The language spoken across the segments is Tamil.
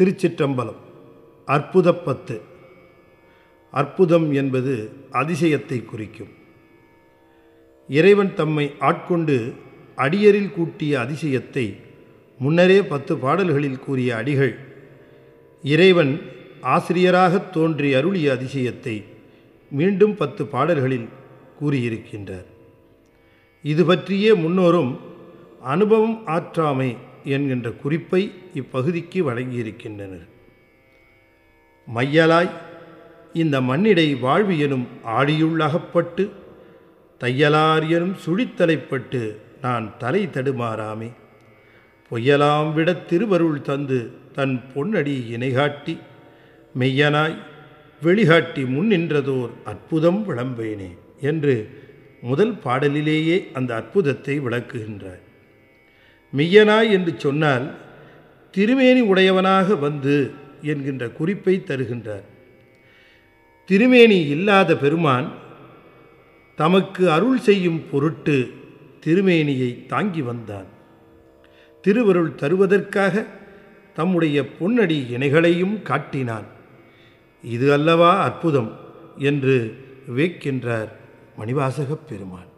திருச்சிற்றம்பலம். அற்புதப்பத்து அற்புதம் என்பது அதிசயத்தை குறிக்கும். இறைவன் தம்மை ஆட்கொண்டு அடியரில் கூட்டிய அதிசயத்தை முன்னரே பத்து பாடல்களில் கூறிய அடிகள் இறைவன் ஆசிரியராகத் தோன்றி அருளிய அதிசயத்தை மீண்டும் பத்து பாடல்களில் கூறியிருக்கின்றார். இது பற்றியே முன்னோரும் அனுபவம் ஆற்றாமை என்கின்ற குறிப்பை இப்பகுதிக்கு வழங்கியிருக்கின்றனர். மையலாய் இந்த மண்ணிடை வாழ்வு எனும் ஆடியுள்ளகப்பட்டு தையலார் எனும் சுழித்தலைப்பட்டு நான் தலை தடுமாறாமே. பொய்யலாம் விடத் திருவருள் தந்து தன் பொன்னடி இணைகாட்டி மெய்யனாய் வெளிகாட்டி முன்னின்றதோர் அற்புதம் விளம்பேனே என்று முதல் பாடலிலேயே அந்த அற்புதத்தை விளக்குகின்றார். மெய்யனாய் என்று சொன்னால் திருமேனி உடையவனாக வந்து என்கின்ற குறிப்பை தருகின்றார். திருமேனி இல்லாத பெருமான் தமக்கு அருள் செய்யும் பொருட்டு திருமேனியை தாங்கி வந்தான். திருவருள் தருவதற்காக தம்முடைய பொன்னடி இணைகளையும் காட்டினான். இது அல்லவா அற்புதம் என்று விவேக்கின்றார் மணிவாசகப் பெருமான்.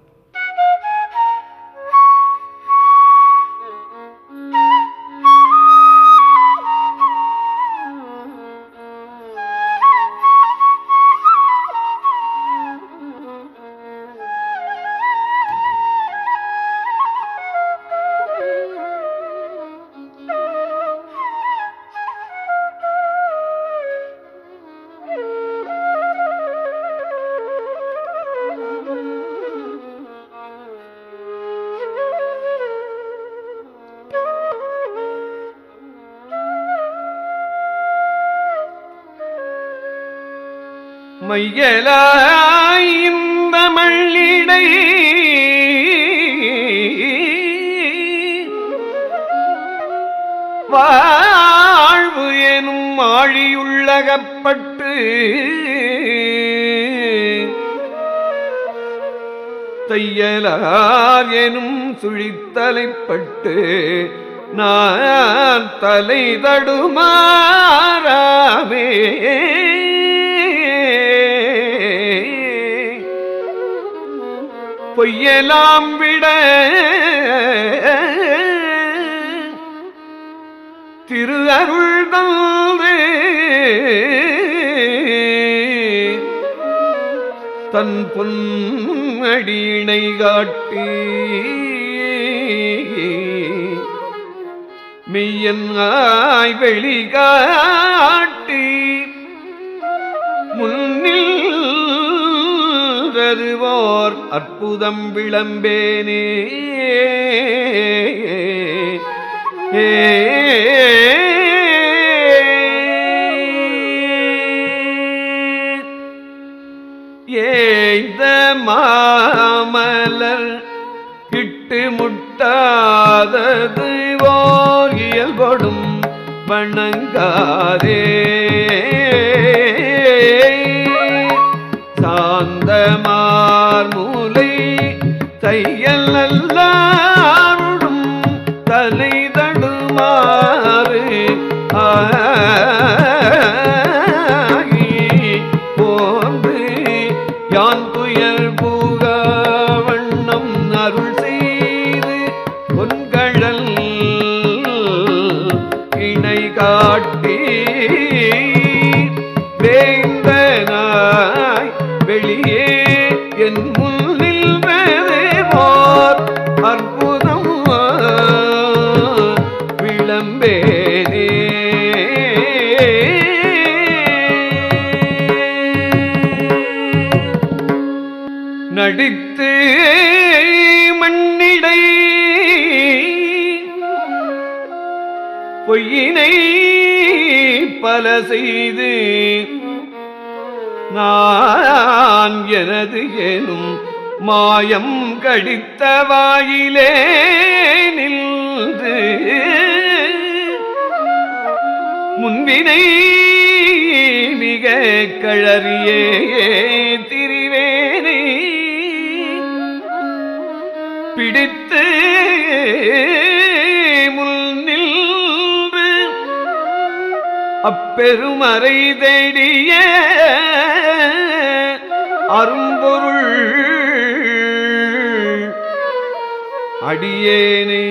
மையலாய் இந்த மள்ளிடை. வாழ்வு எனும் ஆழியுள்ளகப்பட்டு தையலார் எனும் சுழித்தலைப்பட்டு நான் தலை தடுமாறாமே. பொய்யலாம் விட திரு அருள் தந்து. தன் பொன் அடியினை காட்டி மெய்யன் ஆய் வெளி தருவோர் அற்புதம் விளம்பேனே. ஏ. ஏய்த மாமலர் கிட்டு முட்டாதது ஓர் இயல்படும் வணங்காதே. मा நடித்து மண்ணிடை. பொய்யினை பல செய்து நான் எனது எனும் மாயம் கடித்த வாயிலே நின்று முன்வினை மிக கழறியே முன்னின்று அப்பெருமறை தேடிய அரும்பொருள் அடியேனை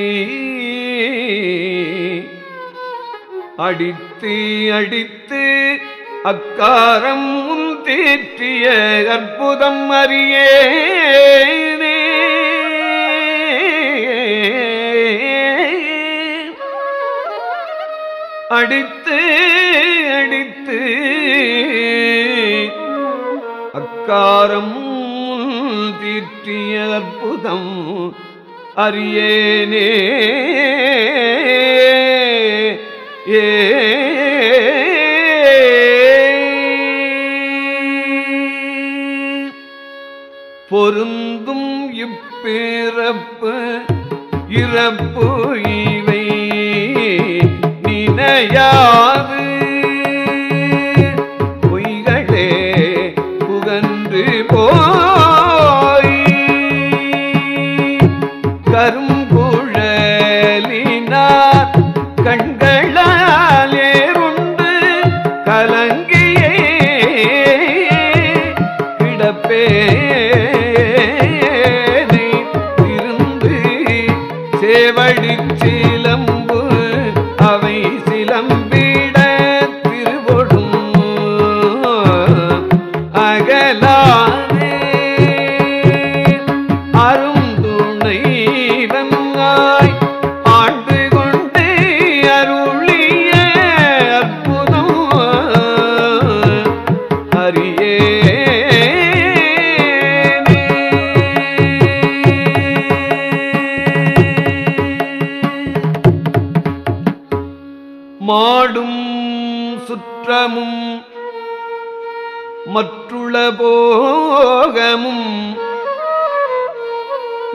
அடித்து அடித்து அக்காரம் தேற்றிய அற்புதம் அறியேனே. அடித்து அடித்து. அக்காரம் தீற்றிய அற்புதம் அரியேனே ஏ. பொருந்தும் இப்பிறப்பு இறப்பு யாரு நாடும் சுற்றமும் மற்றுள போகமும்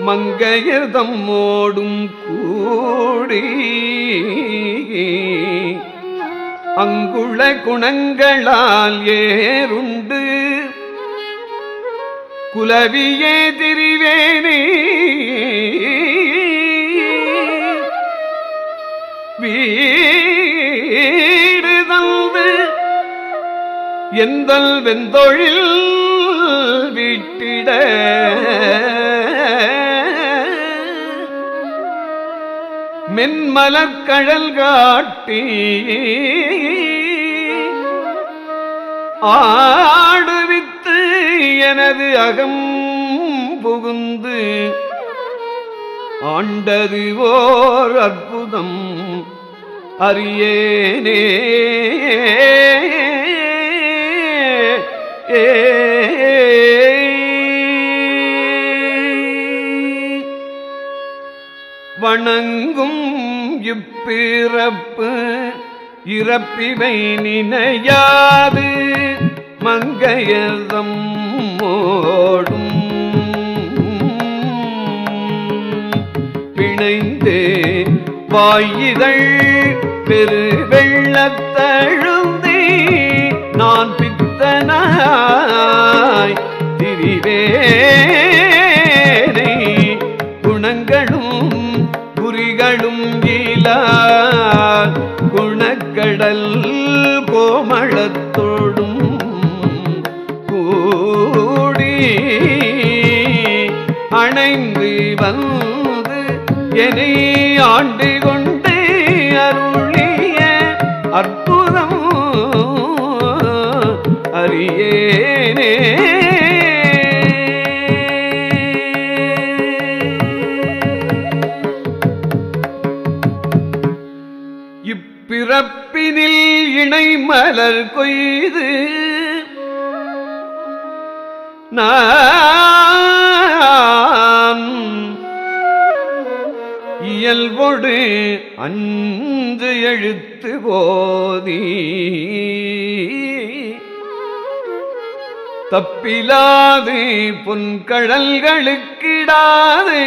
மங்கையதம் மோடும் கூடி அங்குள்ள குணங்களால் ஏறுண்டு குலவியே திரிவேனே வீ எந்தல் வெந்தொழில் வீட்டிட? மென்மலக்கழல் காட்டி ஆடுவித்து எனது அகம் புகுந்து ஆண்டது ஓர் அற்புதம் அறியேனே. ஏ வணங்கும் இப்பிறப்பு இறப்பிவை நினையாது. மங்கையதம் மோடும் பிணைந்து வாயிதழ் பெரு வெள்ளத்தழு பித்தனாய் திரிவேனை குணங்களும் குறிகளும் இலார் குணக்கடல் கோமளத்தோடும் கூடி அணைந்து வந்து என்னை ஆண்டு கொண்டு அருளிய அற்புதம் அறியேனே. இப்பிறப்பினில் இணை மலர் கொய்து நான் இயல்பொடு அன்று எழுத்து போதீ தப்பிலாது பொன்கழல்களுக்கிடாது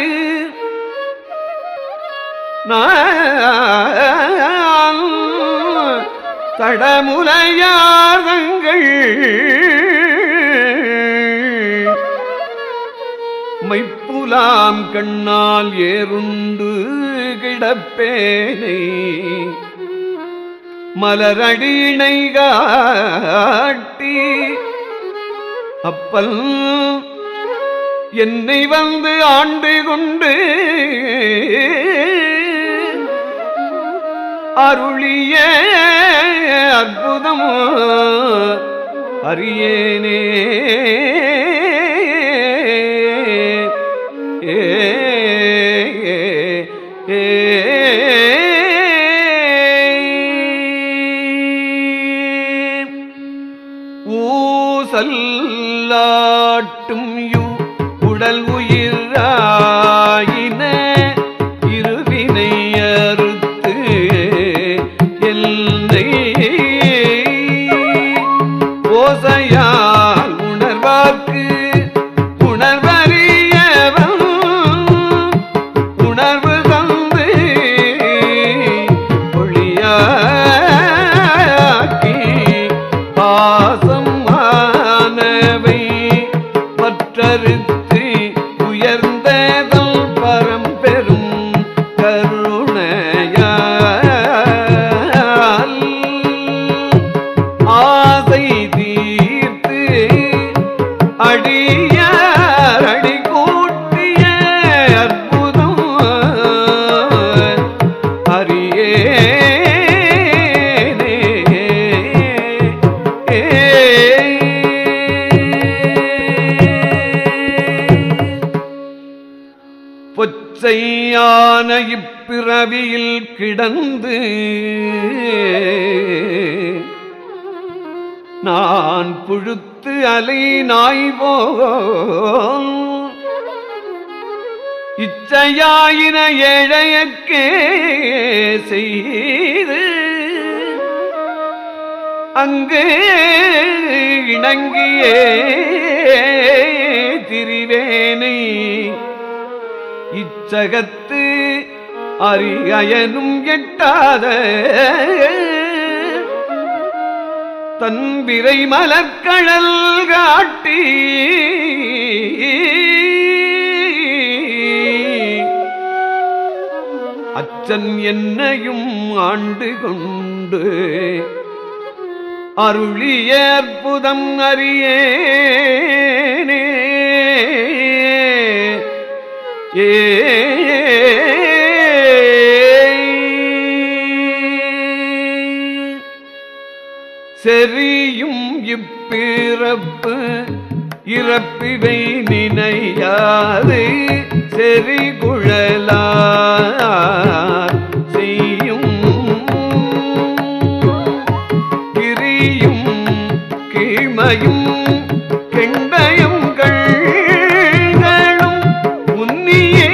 தடமுலையாதங்கள் மைப்புலாம் கண்ணால் ஏறுண்டு கிடப்பேனை. மலரடியினை காட்டி அப்பல் என்னை வந்து ஆண்டு கொண்டு அருளிய அற்புதம் அறியேனே. ஏ உள்ளாட்டும் யூ உடல் உயிர் இப்பிறவியில் கிடந்து நான் புழுத்து அலை நாய்வோம் இச்சையாயின ஏழையக்கே செய்து அங்கு இணங்கியே திரிவேனை இச்சகத்து அரியனும் எட்டாத தன்பிரை மலர்கழல் காட்டி அச்சன் என்னையும் ஆண்டு கொண்டு அருளிய அற்புதம் அறியேனே. ஏ செறியும் இப்பிறப்பு இறப்பிவை நினையாது. செறி குழலார் செய்யும் கிரியும் கீழ்மையும் கெண்டயம் கள்களும் உன்னியே